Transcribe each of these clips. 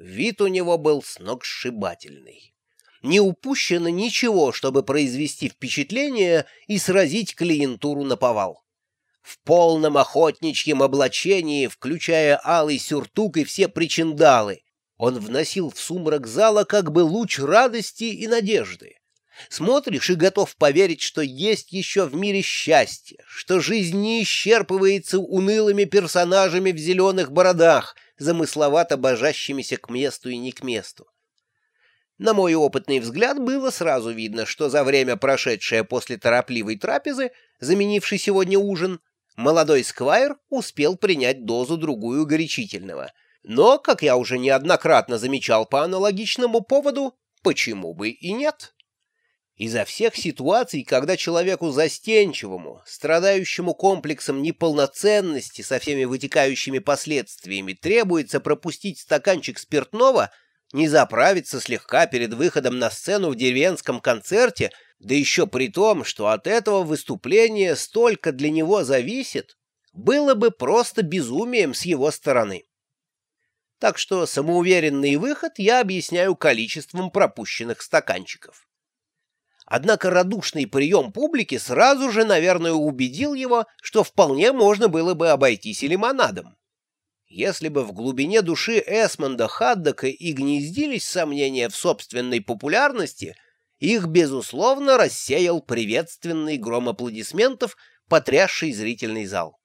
Вид у него был сногсшибательный. Не упущено ничего, чтобы произвести впечатление и сразить клиентуру на повал. В полном охотничьем облачении, включая алый сюртук и все причиндалы, он вносил в сумрак зала как бы луч радости и надежды. Смотришь и готов поверить, что есть еще в мире счастье, что жизнь не исчерпывается унылыми персонажами в зеленых бородах, замысловато божащимися к месту и не к месту. На мой опытный взгляд было сразу видно, что за время, прошедшее после торопливой трапезы, заменившей сегодня ужин, молодой сквайр успел принять дозу-другую горячительного. Но, как я уже неоднократно замечал по аналогичному поводу, почему бы и нет? Изо всех ситуаций, когда человеку застенчивому, страдающему комплексом неполноценности со всеми вытекающими последствиями, требуется пропустить стаканчик спиртного, не заправиться слегка перед выходом на сцену в деревенском концерте, да еще при том, что от этого выступления столько для него зависит, было бы просто безумием с его стороны. Так что самоуверенный выход я объясняю количеством пропущенных стаканчиков. Однако радушный прием публики сразу же, наверное, убедил его, что вполне можно было бы обойтись и лимонадом. Если бы в глубине души Эсмонда Хаддока и гнездились сомнения в собственной популярности, их, безусловно, рассеял приветственный гром аплодисментов, потрясший зрительный зал.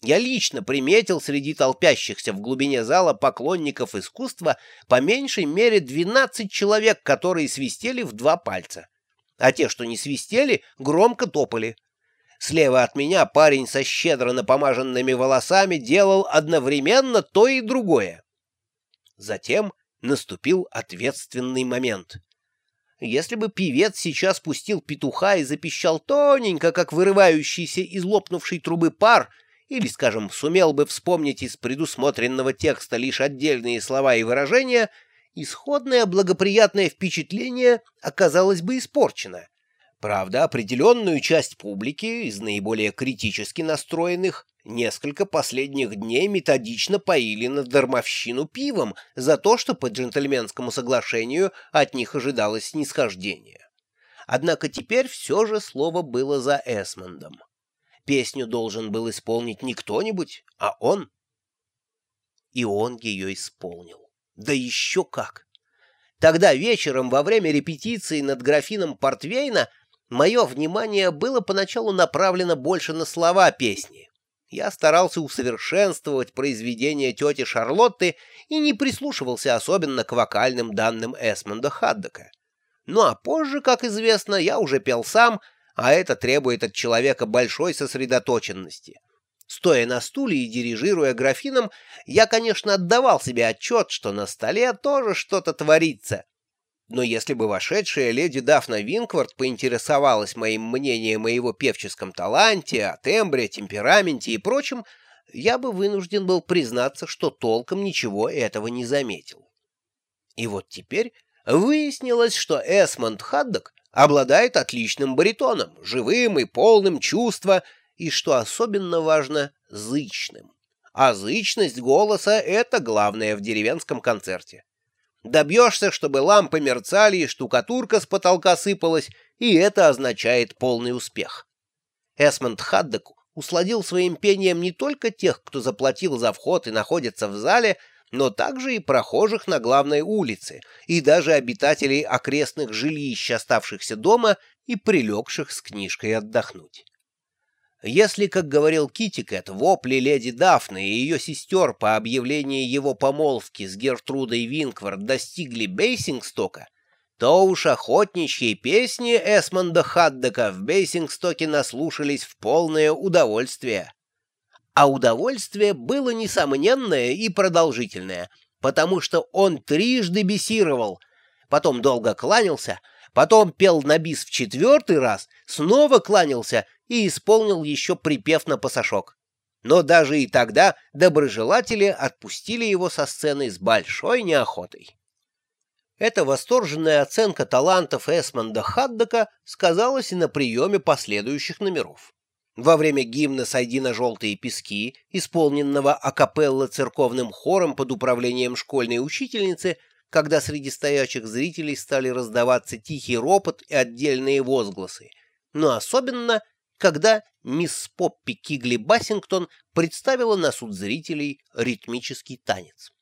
Я лично приметил среди толпящихся в глубине зала поклонников искусства по меньшей мере 12 человек, которые свистели в два пальца а те, что не свистели, громко топали. Слева от меня парень со щедро напомаженными волосами делал одновременно то и другое. Затем наступил ответственный момент. Если бы певец сейчас пустил петуха и запищал тоненько, как вырывающийся из лопнувшей трубы пар, или, скажем, сумел бы вспомнить из предусмотренного текста лишь отдельные слова и выражения — исходное благоприятное впечатление оказалось бы испорчено. Правда, определенную часть публики, из наиболее критически настроенных, несколько последних дней методично поили на дармовщину пивом за то, что по джентльменскому соглашению от них ожидалось снисхождение. Однако теперь все же слово было за Эсмондом. Песню должен был исполнить не кто-нибудь, а он. И он ее исполнил. Да еще как! Тогда вечером во время репетиции над графином Портвейна мое внимание было поначалу направлено больше на слова песни. Я старался усовершенствовать произведение тети Шарлотты и не прислушивался особенно к вокальным данным Эсмонда Хаддока. Ну а позже, как известно, я уже пел сам, а это требует от человека большой сосредоточенности. Стоя на стуле и дирижируя графином, я, конечно, отдавал себе отчет, что на столе тоже что-то творится. Но если бы вошедшая леди Дафна Винквард поинтересовалась моим мнением о его певческом таланте, о тембре, темпераменте и прочем, я бы вынужден был признаться, что толком ничего этого не заметил. И вот теперь выяснилось, что Эсмонд Хаддок обладает отличным баритоном, живым и полным чувства, и, что особенно важно, зычным. А зычность голоса — это главное в деревенском концерте. Добьешься, чтобы лампы мерцали и штукатурка с потолка сыпалась, и это означает полный успех. Эсмонд Хаддек усладил своим пением не только тех, кто заплатил за вход и находится в зале, но также и прохожих на главной улице, и даже обитателей окрестных жилищ, оставшихся дома и прилегших с книжкой отдохнуть. Если, как говорил Китикет, вопли леди Дафны и ее сестер по объявлении его помолвки с Гертрудой Винквард достигли Бейсингстока, то уж охотничьи песни Эсмонда Хаддека в Бейсингстоке наслушались в полное удовольствие. А удовольствие было несомненное и продолжительное, потому что он трижды бисировал, потом долго кланялся, потом пел на бис в четвертый раз, снова кланялся и исполнил еще припев на пасашок. Но даже и тогда доброжелатели отпустили его со сцены с большой неохотой. Эта восторженная оценка талантов Эсмонда Хаддока сказалась и на приеме последующих номеров. Во время гимна «Сойди на желтые пески», исполненного акапелла церковным хором под управлением школьной учительницы, когда среди стоячих зрителей стали раздаваться тихий ропот и отдельные возгласы, но особенно, когда мисс Поппи Кигли Бассингтон представила на суд зрителей ритмический танец.